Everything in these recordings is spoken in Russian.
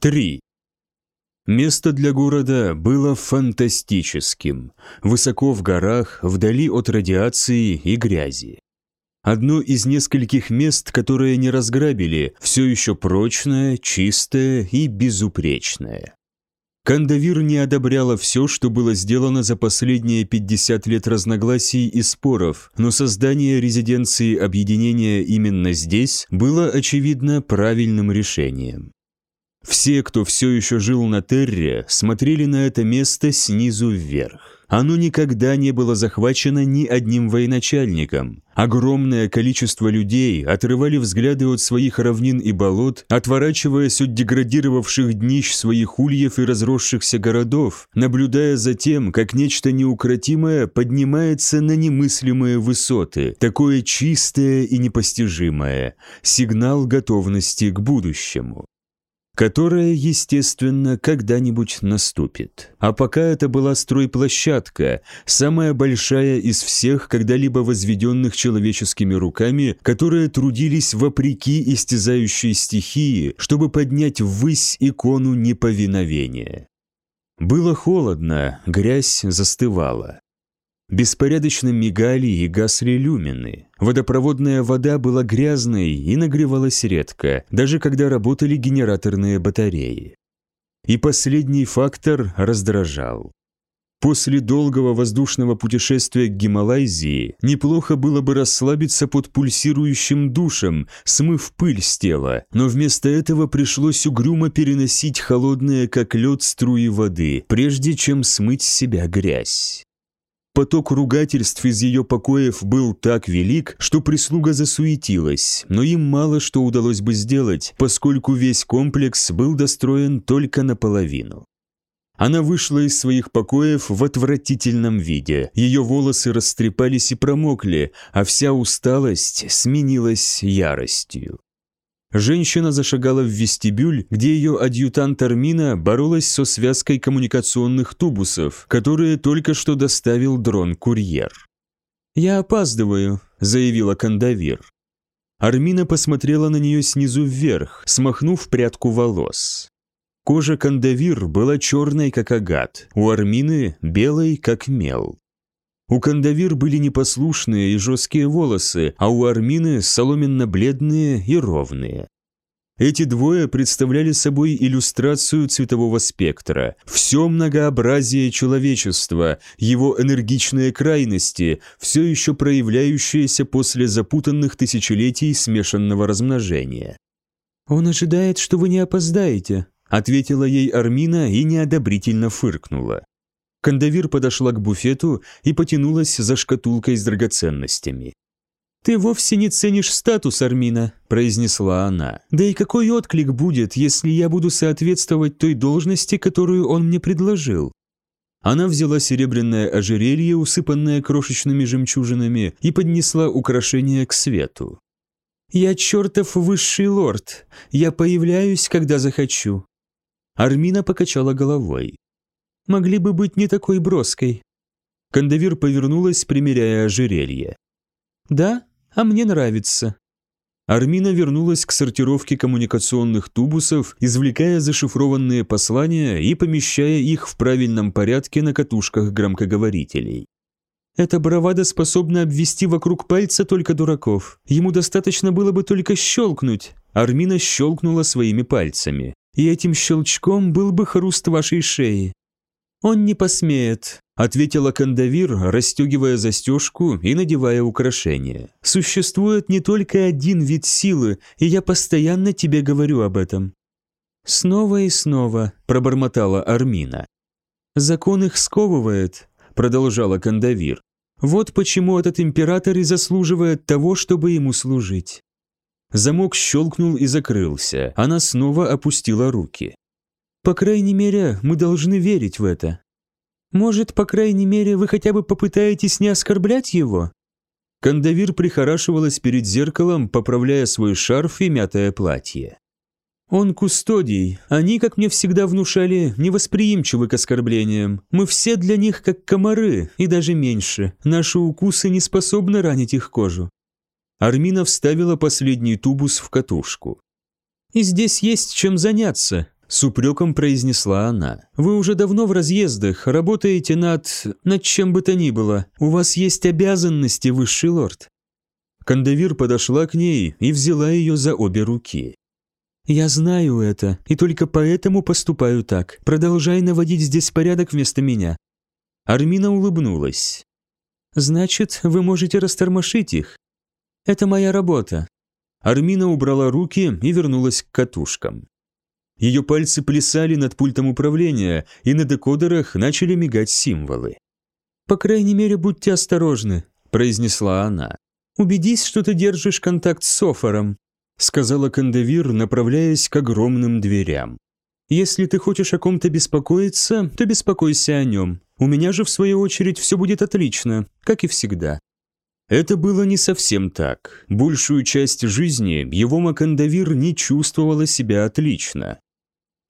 3. Место для города было фантастическим. Высоко в горах, вдали от радиации и грязи. Одно из нескольких мест, которые не разграбили, все еще прочное, чистое и безупречное. Кандавир не одобряла все, что было сделано за последние 50 лет разногласий и споров, но создание резиденции объединения именно здесь было, очевидно, правильным решением. Все, кто все еще жил на Терре, смотрели на это место снизу вверх. Оно никогда не было захвачено ни одним военачальником. Огромное количество людей отрывали взгляды от своих равнин и болот, отворачиваясь от деградировавших днищ своих ульев и разросшихся городов, наблюдая за тем, как нечто неукротимое поднимается на немыслимые высоты, такое чистое и непостижимое, сигнал готовности к будущему которая, естественно, когда-нибудь наступит. А пока это была стройплощадка, самая большая из всех когда-либо возведенных человеческими руками, которые трудились вопреки истязающей стихии, чтобы поднять ввысь икону неповиновения. Было холодно, грязь застывала. Беспорядочно мигали и гасли люмины. Водопроводная вода была грязной и нагревалась редко, даже когда работали генераторные батареи. И последний фактор раздражал. После долгого воздушного путешествия к Гималайзии неплохо было бы расслабиться под пульсирующим душем, смыв пыль с тела, но вместо этого пришлось угрюмо переносить холодные, как лед, струи воды, прежде чем смыть с себя грязь. Поток ругательств из ее покоев был так велик, что прислуга засуетилась, но им мало что удалось бы сделать, поскольку весь комплекс был достроен только наполовину. Она вышла из своих покоев в отвратительном виде. Ее волосы растрепались и промокли, а вся усталость сменилась яростью. Женщина зашагала в вестибюль, где ее адъютант Армина боролась со связкой коммуникационных тубусов, которые только что доставил дрон-курьер. «Я опаздываю», – заявила Кандавир. Армина посмотрела на нее снизу вверх, смахнув прядку волос. Кожа Кандавир была черной, как агат, у Армины – белой, как мел. У Кандавир были непослушные и жесткие волосы, а у Армины соломенно-бледные и ровные. Эти двое представляли собой иллюстрацию цветового спектра, все многообразие человечества, его энергичные крайности, все еще проявляющиеся после запутанных тысячелетий смешанного размножения. «Он ожидает, что вы не опоздаете», — ответила ей Армина и неодобрительно фыркнула. Кандавир подошла к буфету и потянулась за шкатулкой с драгоценностями. «Ты вовсе не ценишь статус, Армина», – произнесла она. «Да и какой отклик будет, если я буду соответствовать той должности, которую он мне предложил?» Она взяла серебряное ожерелье, усыпанное крошечными жемчужинами, и поднесла украшение к свету. «Я чертов высший лорд. Я появляюсь, когда захочу». Армина покачала головой могли бы быть не такой броской». Кандавир повернулась, примеряя ожерелье. «Да, а мне нравится». Армина вернулась к сортировке коммуникационных тубусов, извлекая зашифрованные послания и помещая их в правильном порядке на катушках громкоговорителей. Эта бравада способна обвести вокруг пальца только дураков. Ему достаточно было бы только щелкнуть. Армина щелкнула своими пальцами. И этим щелчком был бы хруст вашей шеи. «Он не посмеет», – ответила Кандавир, расстегивая застежку и надевая украшение. «Существует не только один вид силы, и я постоянно тебе говорю об этом». «Снова и снова», – пробормотала Армина. «Закон их сковывает», – продолжала Кандавир. «Вот почему этот император и заслуживает того, чтобы ему служить». Замок щелкнул и закрылся. Она снова опустила руки. По крайней мере, мы должны верить в это. Может, по крайней мере, вы хотя бы попытаетесь не оскорблять его?» Кандавир прихорашивалась перед зеркалом, поправляя свой шарф и мятое платье. «Он кустодий. Они, как мне всегда внушали, невосприимчивы к оскорблениям. Мы все для них как комары, и даже меньше. Наши укусы не способны ранить их кожу». Армина вставила последний тубус в катушку. «И здесь есть чем заняться. С упреком произнесла она. «Вы уже давно в разъездах, работаете над... над чем бы то ни было. У вас есть обязанности, высший лорд». Кандавир подошла к ней и взяла ее за обе руки. «Я знаю это, и только поэтому поступаю так. Продолжай наводить здесь порядок вместо меня». Армина улыбнулась. «Значит, вы можете растормошить их. Это моя работа». Армина убрала руки и вернулась к катушкам. Ее пальцы плясали над пультом управления, и на декодерах начали мигать символы. «По крайней мере, будьте осторожны», – произнесла она. «Убедись, что ты держишь контакт с Софором», – сказала Кандавир, направляясь к огромным дверям. «Если ты хочешь о ком-то беспокоиться, то беспокойся о нем. У меня же, в свою очередь, все будет отлично, как и всегда». Это было не совсем так. Большую часть жизни его Макандавир не чувствовала себя отлично.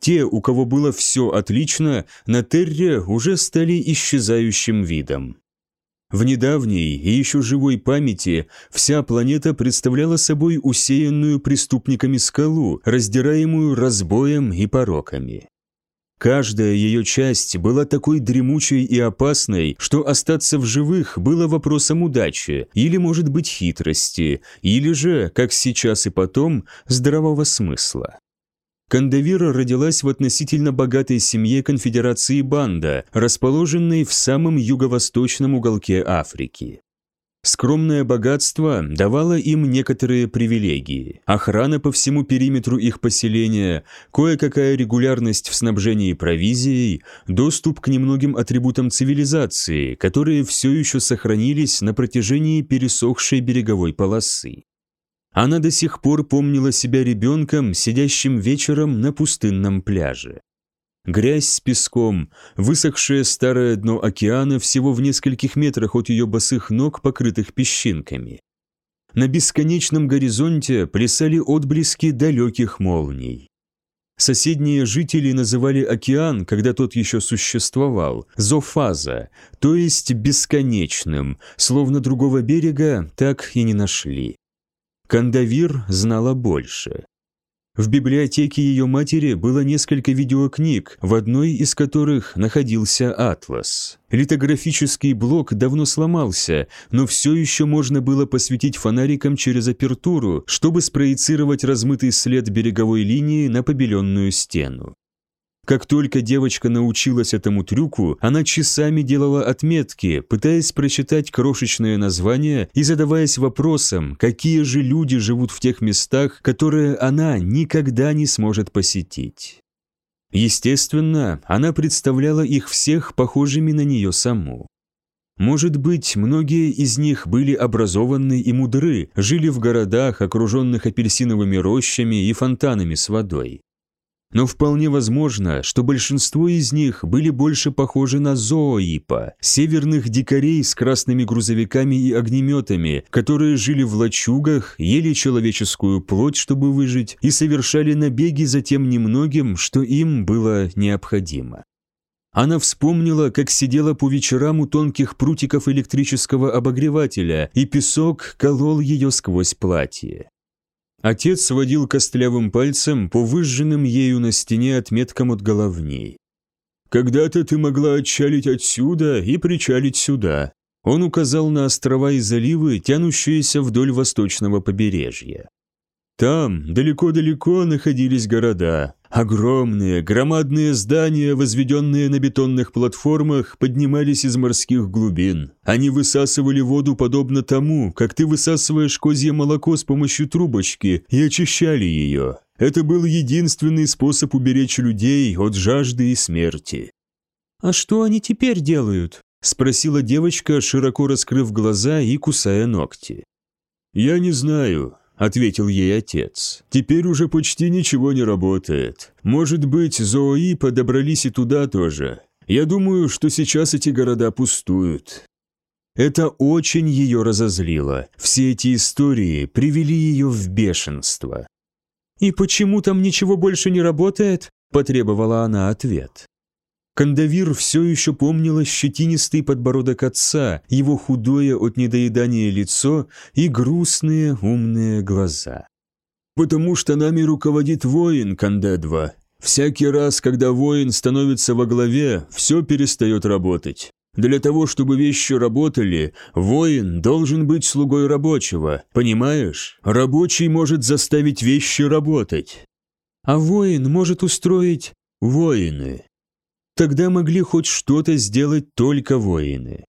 Те, у кого было все отлично, на Терре уже стали исчезающим видом. В недавней и еще живой памяти вся планета представляла собой усеянную преступниками скалу, раздираемую разбоем и пороками. Каждая ее часть была такой дремучей и опасной, что остаться в живых было вопросом удачи, или, может быть, хитрости, или же, как сейчас и потом, здравого смысла. Кандавира родилась в относительно богатой семье конфедерации Банда, расположенной в самом юго-восточном уголке Африки. Скромное богатство давало им некоторые привилегии. Охрана по всему периметру их поселения, кое-какая регулярность в снабжении провизией, доступ к немногим атрибутам цивилизации, которые все еще сохранились на протяжении пересохшей береговой полосы. Она до сих пор помнила себя ребенком, сидящим вечером на пустынном пляже. Грязь с песком, высохшее старое дно океана всего в нескольких метрах от ее босых ног, покрытых песчинками. На бесконечном горизонте плясали отблески далеких молний. Соседние жители называли океан, когда тот еще существовал, зофаза, то есть бесконечным, словно другого берега так и не нашли. Кандавир знала больше. В библиотеке ее матери было несколько видеокниг, в одной из которых находился атлас. Литографический блок давно сломался, но все еще можно было посветить фонариком через апертуру, чтобы спроецировать размытый след береговой линии на побеленную стену. Как только девочка научилась этому трюку, она часами делала отметки, пытаясь прочитать крошечное название и задаваясь вопросом, какие же люди живут в тех местах, которые она никогда не сможет посетить. Естественно, она представляла их всех похожими на нее саму. Может быть, многие из них были образованы и мудры, жили в городах, окруженных апельсиновыми рощами и фонтанами с водой. Но вполне возможно, что большинство из них были больше похожи на зооипа, северных дикарей с красными грузовиками и огнеметами, которые жили в лачугах, ели человеческую плоть, чтобы выжить, и совершали набеги за тем немногим, что им было необходимо. Она вспомнила, как сидела по вечерам у тонких прутиков электрического обогревателя, и песок колол ее сквозь платье. Отец сводил костлявым пальцем по выжженным ею на стене отметкам от головней. «Когда-то ты могла отчалить отсюда и причалить сюда». Он указал на острова и заливы, тянущиеся вдоль восточного побережья. Там, далеко-далеко, находились города. Огромные, громадные здания, возведенные на бетонных платформах, поднимались из морских глубин. Они высасывали воду подобно тому, как ты высасываешь козье молоко с помощью трубочки, и очищали ее. Это был единственный способ уберечь людей от жажды и смерти. «А что они теперь делают?» – спросила девочка, широко раскрыв глаза и кусая ногти. «Я не знаю ответил ей отец. «Теперь уже почти ничего не работает. Может быть, зоои подобрались и туда тоже. Я думаю, что сейчас эти города пустуют». Это очень ее разозлило. Все эти истории привели ее в бешенство. «И почему там ничего больше не работает?» – потребовала она ответ. Кандавир все еще помнила щетинистый подбородок отца, его худое от недоедания лицо и грустные умные глаза. «Потому что нами руководит воин, Кандедва», Всякий раз, когда воин становится во главе, все перестает работать. Для того, чтобы вещи работали, воин должен быть слугой рабочего, понимаешь? Рабочий может заставить вещи работать. А воин может устроить воины. Тогда могли хоть что-то сделать только воины.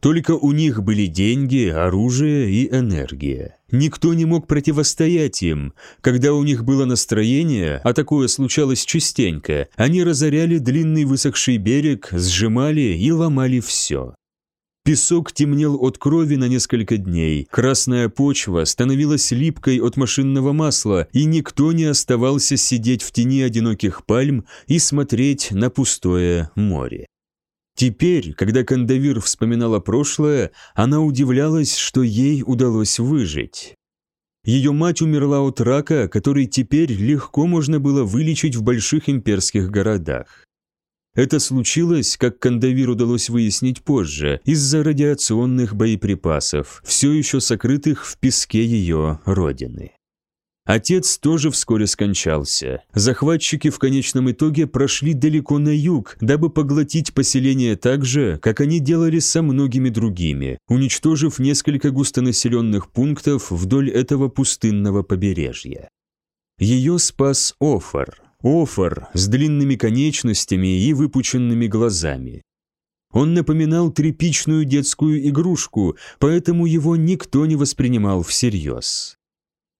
Только у них были деньги, оружие и энергия. Никто не мог противостоять им. Когда у них было настроение, а такое случалось частенько, они разоряли длинный высохший берег, сжимали и ломали все. Песок темнел от крови на несколько дней, красная почва становилась липкой от машинного масла, и никто не оставался сидеть в тени одиноких пальм и смотреть на пустое море. Теперь, когда Кандавир вспоминала прошлое, она удивлялась, что ей удалось выжить. Ее мать умерла от рака, который теперь легко можно было вылечить в больших имперских городах. Это случилось, как Кандавир удалось выяснить позже, из-за радиационных боеприпасов, все еще сокрытых в песке ее родины. Отец тоже вскоре скончался. Захватчики в конечном итоге прошли далеко на юг, дабы поглотить поселение так же, как они делали со многими другими, уничтожив несколько густонаселенных пунктов вдоль этого пустынного побережья. Ее спас Офар. Офар с длинными конечностями и выпученными глазами. Он напоминал тряпичную детскую игрушку, поэтому его никто не воспринимал всерьез.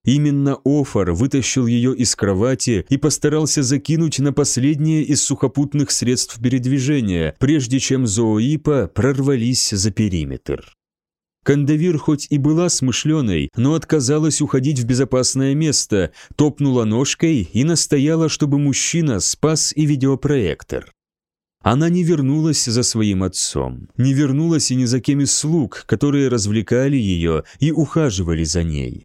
Именно Офар вытащил ее из кровати и постарался закинуть на последнее из сухопутных средств передвижения, прежде чем Зооипа прорвались за периметр. Кандавир хоть и была смышленой, но отказалась уходить в безопасное место, топнула ножкой и настояла, чтобы мужчина спас и видеопроектор. Она не вернулась за своим отцом, не вернулась и ни за кем из слуг, которые развлекали ее и ухаживали за ней.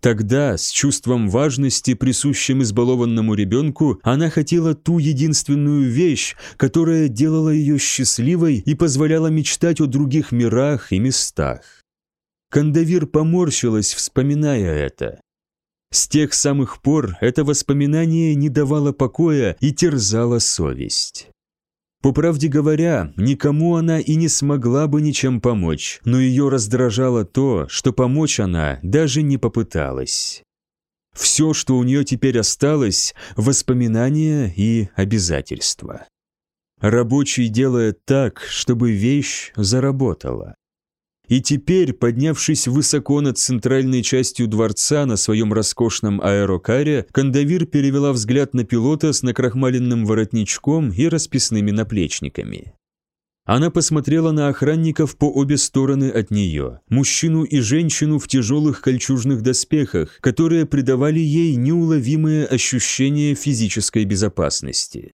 Тогда, с чувством важности, присущим избалованному ребенку, она хотела ту единственную вещь, которая делала ее счастливой и позволяла мечтать о других мирах и местах. Кандавир поморщилась, вспоминая это. С тех самых пор это воспоминание не давало покоя и терзало совесть. По правде говоря, никому она и не смогла бы ничем помочь, но ее раздражало то, что помочь она даже не попыталась. Все, что у нее теперь осталось – воспоминания и обязательства. Рабочий делает так, чтобы вещь заработала. И теперь, поднявшись высоко над центральной частью дворца на своем роскошном аэрокаре, Кандавир перевела взгляд на пилота с накрахмаленным воротничком и расписными наплечниками. Она посмотрела на охранников по обе стороны от нее, мужчину и женщину в тяжелых кольчужных доспехах, которые придавали ей неуловимое ощущение физической безопасности.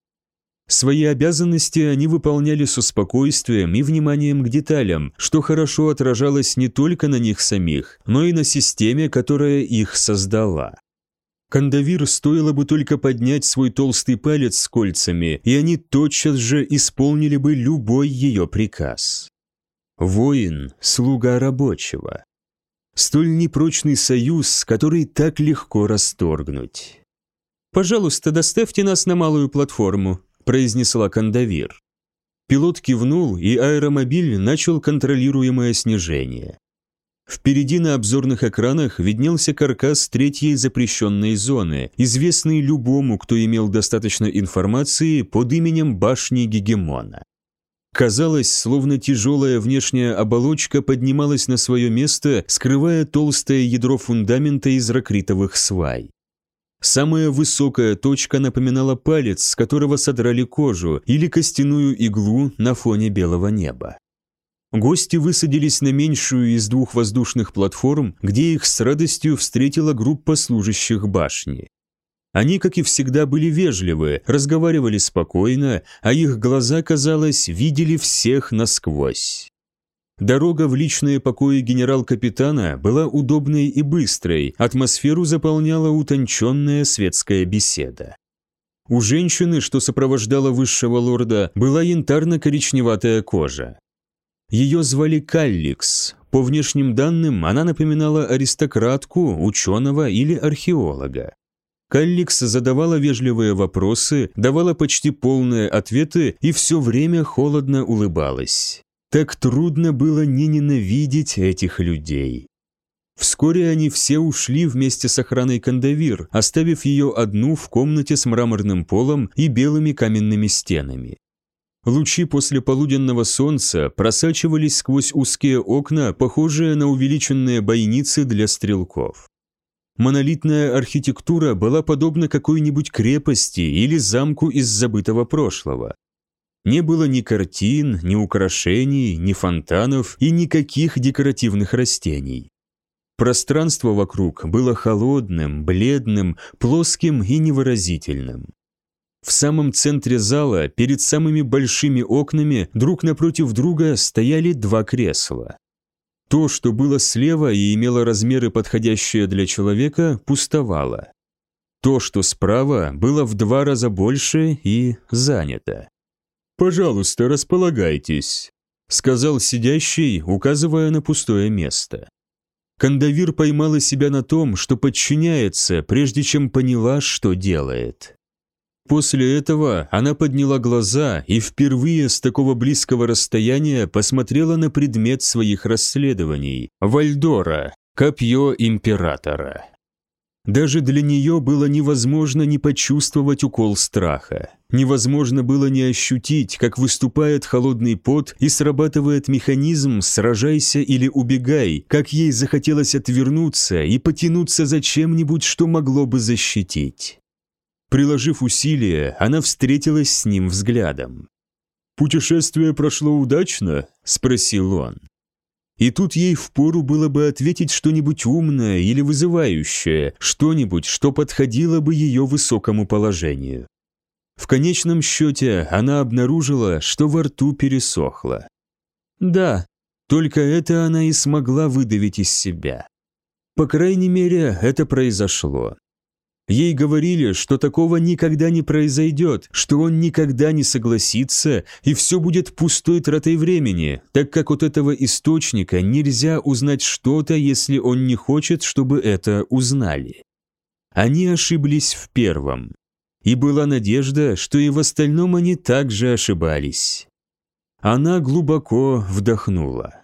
Свои обязанности они выполняли с успокойствием и вниманием к деталям, что хорошо отражалось не только на них самих, но и на системе, которая их создала. Кандавир стоило бы только поднять свой толстый палец с кольцами, и они тотчас же исполнили бы любой ее приказ. Воин – слуга рабочего. Столь непрочный союз, который так легко расторгнуть. «Пожалуйста, доставьте нас на малую платформу», произнесла Кандавир. Пилот кивнул, и аэромобиль начал контролируемое снижение. Впереди на обзорных экранах виднелся каркас третьей запрещенной зоны, известный любому, кто имел достаточно информации под именем башни Гегемона. Казалось, словно тяжелая внешняя оболочка поднималась на свое место, скрывая толстое ядро фундамента из ракритовых свай. Самая высокая точка напоминала палец, с которого содрали кожу, или костяную иглу на фоне белого неба. Гости высадились на меньшую из двух воздушных платформ, где их с радостью встретила группа служащих башни. Они, как и всегда, были вежливы, разговаривали спокойно, а их глаза, казалось, видели всех насквозь. Дорога в личные покои генерал-капитана была удобной и быстрой, атмосферу заполняла утонченная светская беседа. У женщины, что сопровождала высшего лорда, была янтарно-коричневатая кожа. Ее звали Калликс. По внешним данным, она напоминала аристократку, ученого или археолога. Калликс задавала вежливые вопросы, давала почти полные ответы и все время холодно улыбалась. Так трудно было не ненавидеть этих людей. Вскоре они все ушли вместе с охраной Кандавир, оставив ее одну в комнате с мраморным полом и белыми каменными стенами. Лучи после полуденного солнца просачивались сквозь узкие окна, похожие на увеличенные бойницы для стрелков. Монолитная архитектура была подобна какой-нибудь крепости или замку из забытого прошлого. Не было ни картин, ни украшений, ни фонтанов и никаких декоративных растений. Пространство вокруг было холодным, бледным, плоским и невыразительным. В самом центре зала, перед самыми большими окнами, друг напротив друга стояли два кресла. То, что было слева и имело размеры, подходящие для человека, пустовало. То, что справа, было в два раза больше и занято. «Пожалуйста, располагайтесь», — сказал сидящий, указывая на пустое место. Кандавир поймала себя на том, что подчиняется, прежде чем поняла, что делает. После этого она подняла глаза и впервые с такого близкого расстояния посмотрела на предмет своих расследований – Вальдора, копье императора. Даже для нее было невозможно не почувствовать укол страха. Невозможно было не ощутить, как выступает холодный пот и срабатывает механизм «сражайся или убегай», как ей захотелось отвернуться и потянуться за чем-нибудь, что могло бы защитить. Приложив усилия, она встретилась с ним взглядом. «Путешествие прошло удачно?» – спросил он. И тут ей впору было бы ответить что-нибудь умное или вызывающее, что-нибудь, что подходило бы ее высокому положению. В конечном счете она обнаружила, что во рту пересохло. Да, только это она и смогла выдавить из себя. По крайней мере, это произошло. Ей говорили, что такого никогда не произойдет, что он никогда не согласится, и все будет пустой тратой времени, так как от этого источника нельзя узнать что-то, если он не хочет, чтобы это узнали. Они ошиблись в первом. И была надежда, что и в остальном они также ошибались. Она глубоко вдохнула.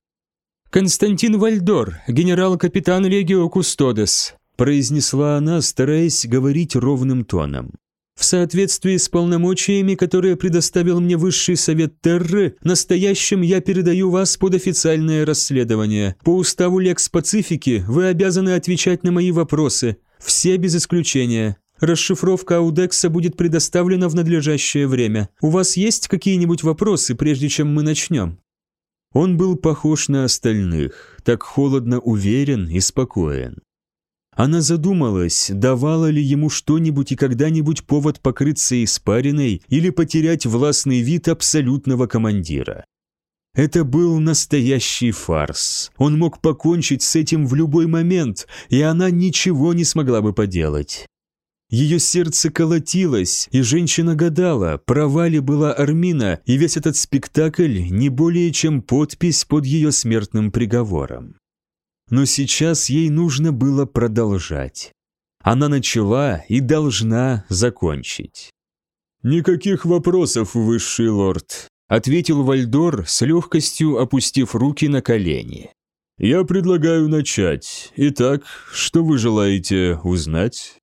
«Константин Вальдор, генерал-капитан Легио Кустодес, произнесла она, стараясь говорить ровным тоном. В соответствии с полномочиями, которые предоставил мне Высший Совет Терры, настоящим я передаю вас под официальное расследование. По уставу Лекс Пацифики вы обязаны отвечать на мои вопросы. Все без исключения. Расшифровка Аудекса будет предоставлена в надлежащее время. У вас есть какие-нибудь вопросы, прежде чем мы начнем?» Он был похож на остальных, так холодно уверен и спокоен. Она задумалась, давала ли ему что-нибудь и когда-нибудь повод покрыться испариной или потерять властный вид абсолютного командира. Это был настоящий фарс. Он мог покончить с этим в любой момент, и она ничего не смогла бы поделать. Ее сердце колотилось, и женщина гадала, права ли была Армина, и весь этот спектакль не более чем подпись под ее смертным приговором но сейчас ей нужно было продолжать. Она начала и должна закончить. «Никаких вопросов, высший лорд», — ответил Вальдор с легкостью опустив руки на колени. «Я предлагаю начать. Итак, что вы желаете узнать?»